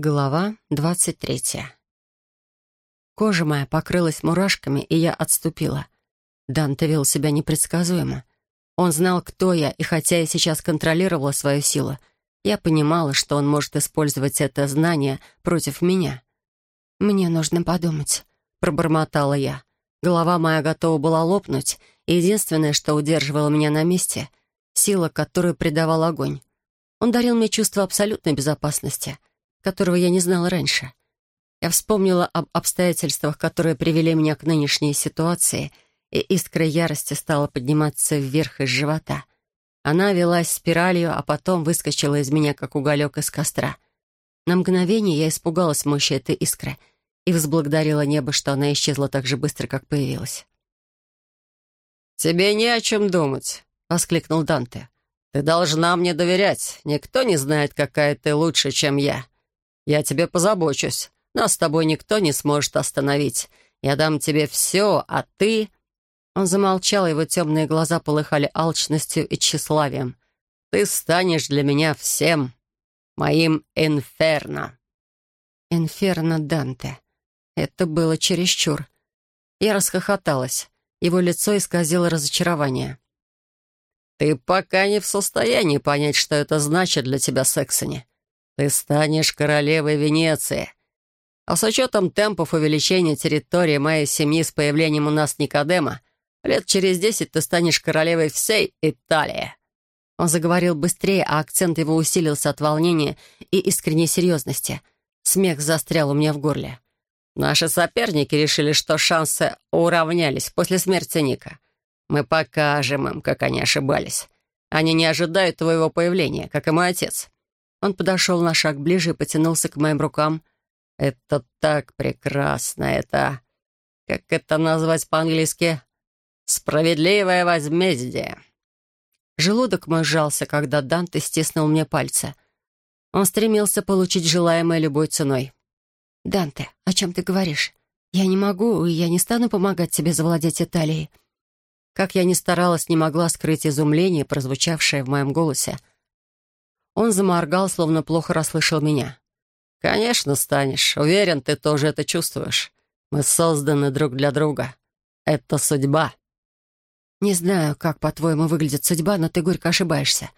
Глава двадцать третья. Кожа моя покрылась мурашками, и я отступила. Данте вел себя непредсказуемо. Он знал, кто я, и хотя я сейчас контролировала свою силу, я понимала, что он может использовать это знание против меня. «Мне нужно подумать», — пробормотала я. Голова моя готова была лопнуть, и единственное, что удерживало меня на месте — сила, которую придавал огонь. Он дарил мне чувство абсолютной безопасности — которого я не знала раньше. Я вспомнила об обстоятельствах, которые привели меня к нынешней ситуации, и искра ярости стала подниматься вверх из живота. Она велась спиралью, а потом выскочила из меня, как уголек из костра. На мгновение я испугалась мощи этой искры и возблагодарила небо, что она исчезла так же быстро, как появилась. «Тебе не о чем думать», — воскликнул Данте. «Ты должна мне доверять. Никто не знает, какая ты лучше, чем я. Я тебе позабочусь. Нас с тобой никто не сможет остановить. Я дам тебе все, а ты...» Он замолчал, его темные глаза полыхали алчностью и тщеславием. «Ты станешь для меня всем, моим инферно». «Инферно Данте». Это было чересчур. Я расхохоталась. Его лицо исказило разочарование. «Ты пока не в состоянии понять, что это значит для тебя, Сексони. Ты станешь королевой Венеции. А с учетом темпов увеличения территории моей семьи с появлением у нас Никодема, лет через десять ты станешь королевой всей Италии». Он заговорил быстрее, а акцент его усилился от волнения и искренней серьезности. Смех застрял у меня в горле. «Наши соперники решили, что шансы уравнялись после смерти Ника. Мы покажем им, как они ошибались. Они не ожидают твоего появления, как и мой отец. Он подошел на шаг ближе и потянулся к моим рукам. «Это так прекрасно! Это... Как это назвать по-английски? Справедливое возмездие!» Желудок мой сжался, когда Данте стиснул мне пальцы. Он стремился получить желаемое любой ценой. «Данте, о чем ты говоришь? Я не могу, и я не стану помогать тебе завладеть Италией». Как я ни старалась, не могла скрыть изумление, прозвучавшее в моем голосе. Он заморгал, словно плохо расслышал меня. «Конечно станешь. Уверен, ты тоже это чувствуешь. Мы созданы друг для друга. Это судьба». «Не знаю, как, по-твоему, выглядит судьба, но ты горько ошибаешься.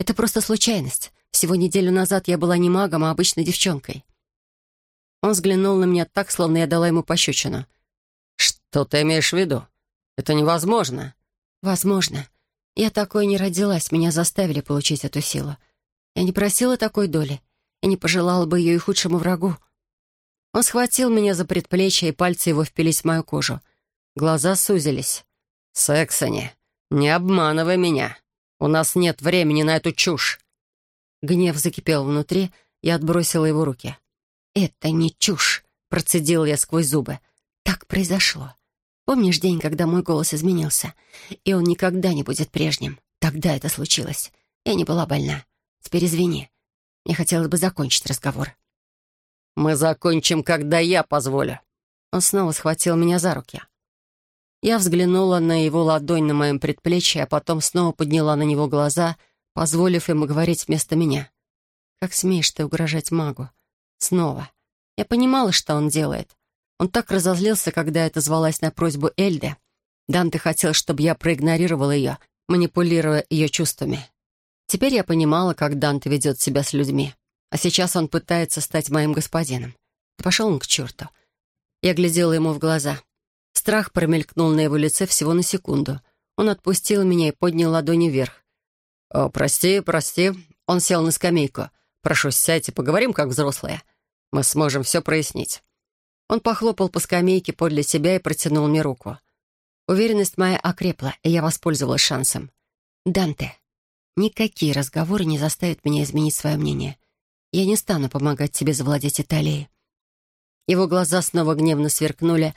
Это просто случайность. Всего неделю назад я была не магом, а обычной девчонкой». Он взглянул на меня так, словно я дала ему пощечину. «Что ты имеешь в виду? Это невозможно». «Возможно. Я такой не родилась, меня заставили получить эту силу. Я не просила такой доли и не пожелала бы ее и худшему врагу. Он схватил меня за предплечье, и пальцы его впились в мою кожу. Глаза сузились. «Сексони, не обманывай меня. У нас нет времени на эту чушь». Гнев закипел внутри, я отбросила его руки. «Это не чушь», — процедил я сквозь зубы. «Так произошло. Помнишь день, когда мой голос изменился? И он никогда не будет прежним. Тогда это случилось. Я не была больна. Теперь извини. Мне хотелось бы закончить разговор». «Мы закончим, когда я позволю». Он снова схватил меня за руки. Я взглянула на его ладонь на моем предплечье, а потом снова подняла на него глаза, позволив ему говорить вместо меня. «Как смеешь ты угрожать магу?» Снова. Я понимала, что он делает. Он так разозлился, когда это звалась на просьбу Эльды. Данте хотел, чтобы я проигнорировала ее, манипулируя ее чувствами. Теперь я понимала, как Данте ведет себя с людьми. А сейчас он пытается стать моим господином. Пошел он к черту. Я глядела ему в глаза. Страх промелькнул на его лице всего на секунду. Он отпустил меня и поднял ладони вверх. «О, прости, прости». Он сел на скамейку. «Прошу, сядьте, поговорим, как взрослые. Мы сможем все прояснить». Он похлопал по скамейке подле себя и протянул мне руку. Уверенность моя окрепла, и я воспользовалась шансом. «Данте, Никакие разговоры не заставят меня изменить свое мнение. Я не стану помогать тебе завладеть Италией». Его глаза снова гневно сверкнули,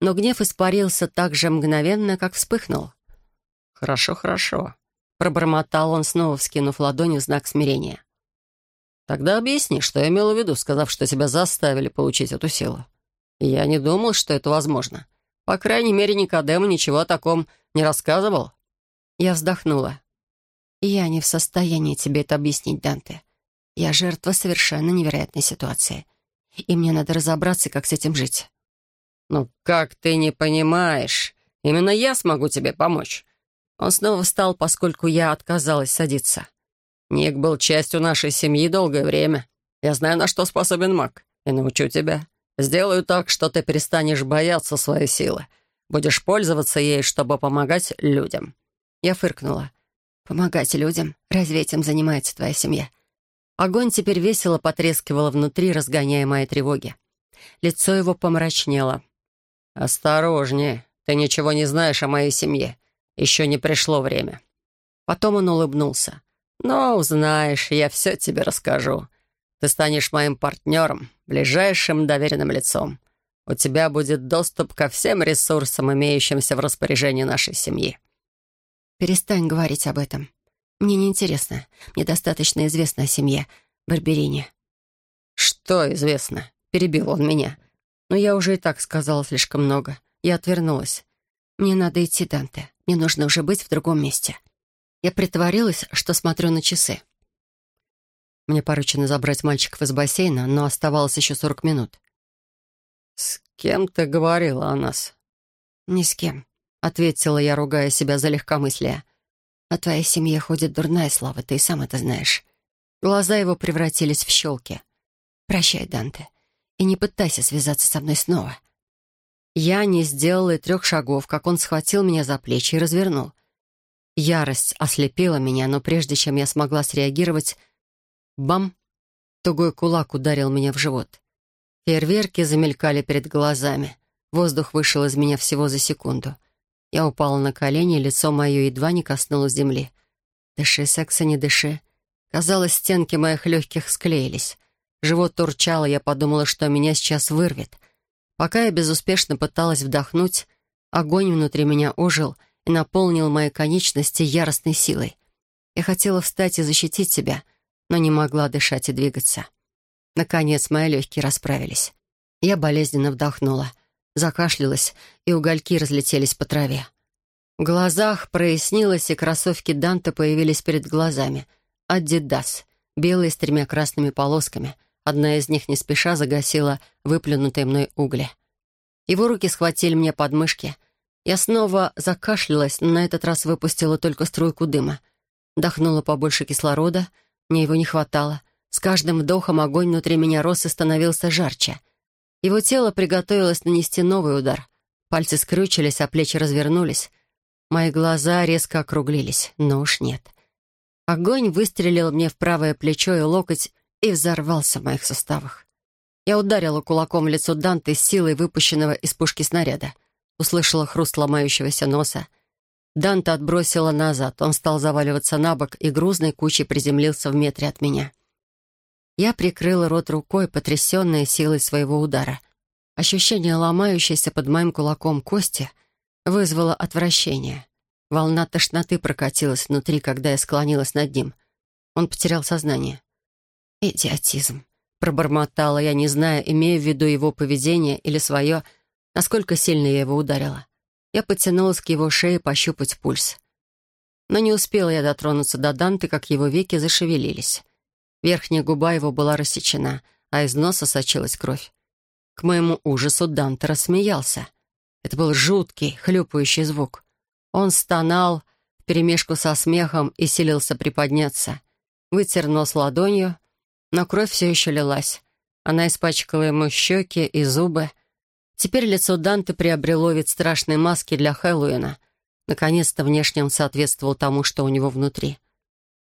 но гнев испарился так же мгновенно, как вспыхнул. «Хорошо, хорошо», — пробормотал он, снова вскинув ладонь в знак смирения. «Тогда объясни, что я имела в виду, сказав, что тебя заставили получить эту силу. Я не думал, что это возможно. По крайней мере, Никодему ничего о таком не рассказывал». Я вздохнула. «Я не в состоянии тебе это объяснить, Данте. Я жертва совершенно невероятной ситуации. И мне надо разобраться, как с этим жить. «Ну как ты не понимаешь? Именно я смогу тебе помочь». Он снова встал, поскольку я отказалась садиться. Ник был частью нашей семьи долгое время. Я знаю, на что способен маг, и научу тебя. Сделаю так, что ты перестанешь бояться своей силы. Будешь пользоваться ей, чтобы помогать людям». Я фыркнула. «Помогать людям? Разве этим занимается твоя семья?» Огонь теперь весело потрескивало внутри, разгоняя мои тревоги. Лицо его помрачнело. «Осторожнее. Ты ничего не знаешь о моей семье. Еще не пришло время». Потом он улыбнулся. «Но узнаешь, я все тебе расскажу. Ты станешь моим партнером, ближайшим доверенным лицом. У тебя будет доступ ко всем ресурсам, имеющимся в распоряжении нашей семьи». «Перестань говорить об этом. Мне неинтересно. Мне достаточно известно о семье Барберине». «Что известно?» — перебил он меня. Но я уже и так сказала слишком много. Я отвернулась. «Мне надо идти, Данте. Мне нужно уже быть в другом месте». Я притворилась, что смотрю на часы. Мне поручено забрать мальчиков из бассейна, но оставалось еще сорок минут. «С кем ты говорила о нас?» «Ни с кем», — ответила я, ругая себя за легкомыслие. «О твоей семье ходит дурная слава, ты и сам это знаешь». Глаза его превратились в щелки. «Прощай, Данте, и не пытайся связаться со мной снова». Я не сделала и трех шагов, как он схватил меня за плечи и развернул. Ярость ослепила меня, но прежде чем я смогла среагировать, Бам! Тугой кулак ударил меня в живот. Фейерверки замелькали перед глазами. Воздух вышел из меня всего за секунду. Я упала на колени, лицо мое едва не коснулось земли. Дыши, секса, не дыши. Казалось, стенки моих легких склеились. Живот турчало, я подумала, что меня сейчас вырвет. Пока я безуспешно пыталась вдохнуть, огонь внутри меня ожил и наполнил мои конечности яростной силой. Я хотела встать и защитить себя — но не могла дышать и двигаться. Наконец, мои легкие расправились. Я болезненно вдохнула, закашлялась, и угольки разлетелись по траве. В глазах прояснилось, и кроссовки Данта появились перед глазами. «Аддидас», белые с тремя красными полосками. Одна из них не спеша загасила выплюнутые мной угли. Его руки схватили мне подмышки. Я снова закашлялась, но на этот раз выпустила только струйку дыма. Вдохнула побольше кислорода — мне его не хватало. С каждым вдохом огонь внутри меня рос и становился жарче. Его тело приготовилось нанести новый удар. Пальцы скрючились, а плечи развернулись. Мои глаза резко округлились, но уж нет. Огонь выстрелил мне в правое плечо и локоть и взорвался в моих суставах. Я ударила кулаком в лицо Данте с силой выпущенного из пушки снаряда. Услышала хруст ломающегося носа — Данта отбросила назад. Он стал заваливаться на бок и грузной кучей приземлился в метре от меня. Я прикрыла рот рукой, потрясенная силой своего удара. Ощущение ломающейся под моим кулаком кости вызвало отвращение. Волна тошноты прокатилась внутри, когда я склонилась над ним. Он потерял сознание. «Идиотизм», — пробормотала я, не зная, имея в виду его поведение или свое, насколько сильно я его ударила. Я потянулась к его шее пощупать пульс. Но не успела я дотронуться до Данты, как его веки зашевелились. Верхняя губа его была рассечена, а из носа сочилась кровь. К моему ужасу Данте рассмеялся. Это был жуткий, хлюпающий звук. Он стонал вперемешку со смехом и силился приподняться. Вытер нос ладонью, но кровь все еще лилась. Она испачкала ему щеки и зубы, Теперь лицо Данте приобрело вид страшной маски для Хэллоуина. Наконец-то внешне он соответствовал тому, что у него внутри.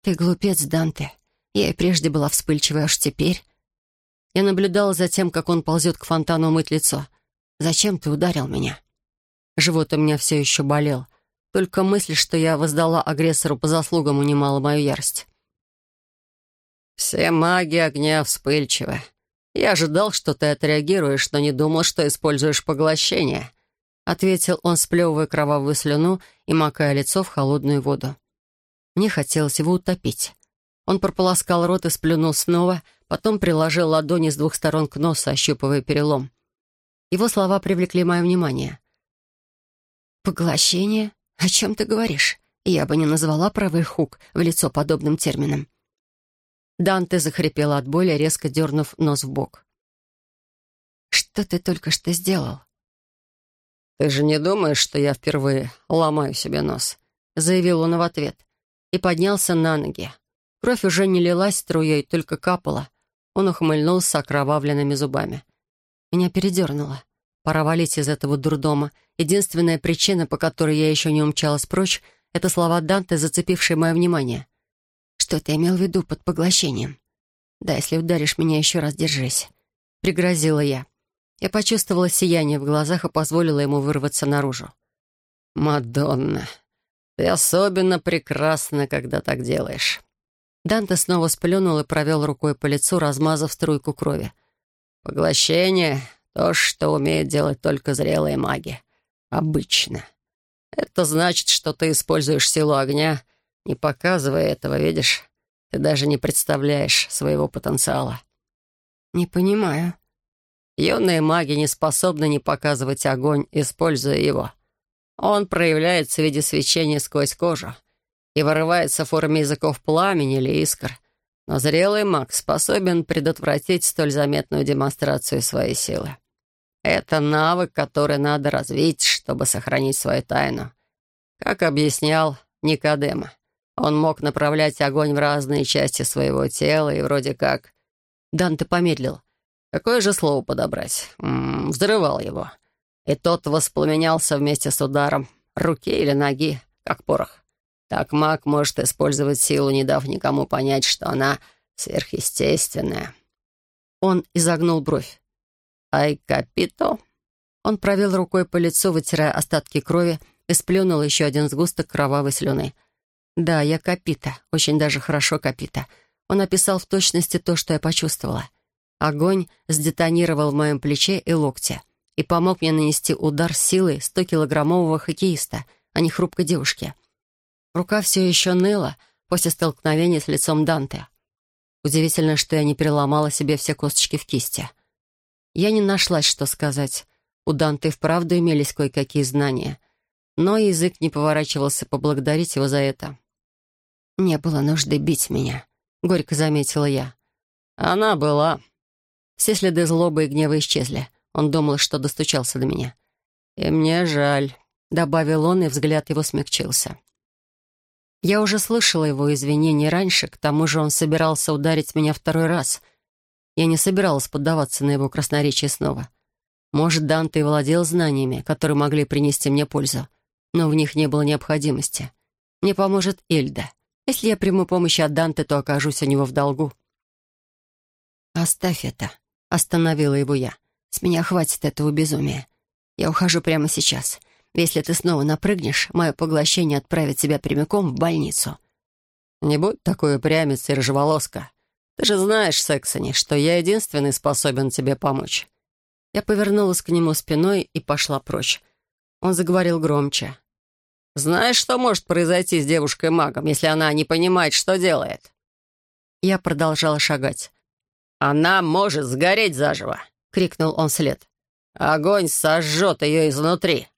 «Ты глупец, Данте. Я и прежде была вспыльчивой, аж теперь...» Я наблюдала за тем, как он ползет к фонтану мыть лицо. «Зачем ты ударил меня?» Живот у меня все еще болел. Только мысль, что я воздала агрессору по заслугам, унимала мою ярость. «Все маги огня вспыльчивы. «Я ожидал, что ты отреагируешь, но не думал, что используешь поглощение», — ответил он, сплевывая кровавую слюну и макая лицо в холодную воду. Мне хотелось его утопить. Он прополоскал рот и сплюнул снова, потом приложил ладони с двух сторон к носу, ощупывая перелом. Его слова привлекли мое внимание. «Поглощение? О чем ты говоришь? Я бы не назвала правый хук в лицо подобным термином». Данте захрипела от боли, резко дернув нос в бок. «Что ты только что сделал?» «Ты же не думаешь, что я впервые ломаю себе нос?» — заявил он в ответ. И поднялся на ноги. Кровь уже не лилась струей, только капала. Он ухмыльнулся окровавленными зубами. Меня передернуло. Пора валить из этого дурдома. Единственная причина, по которой я еще не умчалась прочь, это слова Данте, зацепившие мое внимание. «Что ты имел в виду под поглощением?» «Да, если ударишь меня еще раз, держись», — пригрозила я. Я почувствовала сияние в глазах и позволила ему вырваться наружу. «Мадонна, ты особенно прекрасна, когда так делаешь». Данте снова сплюнул и провел рукой по лицу, размазав струйку крови. «Поглощение — то, что умеют делать только зрелые маги. Обычно. Это значит, что ты используешь силу огня, не показывая этого, видишь? Ты даже не представляешь своего потенциала». «Не понимаю». Юные маги не способны не показывать огонь, используя его. Он проявляется в виде свечения сквозь кожу и вырывается в форме языков пламени или искр. Но зрелый маг способен предотвратить столь заметную демонстрацию своей силы. Это навык, который надо развить, чтобы сохранить свою тайну. Как объяснял Никодема, он мог направлять огонь в разные части своего тела и вроде как... Данте помедлил. Какое же слово подобрать? М -м, взрывал его. И тот воспламенялся вместе с ударом руки или ноги, как порох. Так маг может использовать силу, не дав никому понять, что она сверхъестественная. Он изогнул бровь. «Ай, капито!» Он провел рукой по лицу, вытирая остатки крови, и сплюнул еще один сгусток кровавой слюны. «Да, я Капита, очень даже хорошо Капита». Он описал в точности то, что я почувствовала. Огонь сдетонировал в моем плече и локте и помог мне нанести удар силой 100-килограммового хоккеиста, а не хрупкой девушки. Рука все еще ныла после столкновения с лицом Данте. Удивительно, что я не переломала себе все косточки в кисти. Я не нашлась, что сказать. У Данте вправду имелись кое-какие знания, но язык не поворачивался поблагодарить его за это. «Не было нужды бить меня», — горько заметила я. «Она была». Все следы злобы и гнева исчезли. Он думал, что достучался до меня. «И мне жаль», — добавил он, и взгляд его смягчился. Я уже слышала его извинения раньше, к тому же он собирался ударить меня второй раз. Я не собиралась поддаваться на его красноречие снова. Может, Данте и владел знаниями, которые могли принести мне пользу, но в них не было необходимости. Мне поможет Эльда. Если я приму помощь от Данте, то окажусь у него в долгу. «Оставь это», — остановила его я. «С меня хватит этого безумия. Я ухожу прямо сейчас. Если ты снова напрыгнешь, мое поглощение отправит тебя прямиком в больницу». «Не будь такой упрямец и рыжеволоска. Ты же знаешь, Сексони, что я единственный способен тебе помочь». Я повернулась к нему спиной и пошла прочь. Он заговорил громче. «Знаешь, что может произойти с девушкой-магом, если она не понимает, что делает?» Я продолжала шагать. «Она может сгореть заживо!» — крикнул он вслед. «Огонь сожжет ее изнутри!»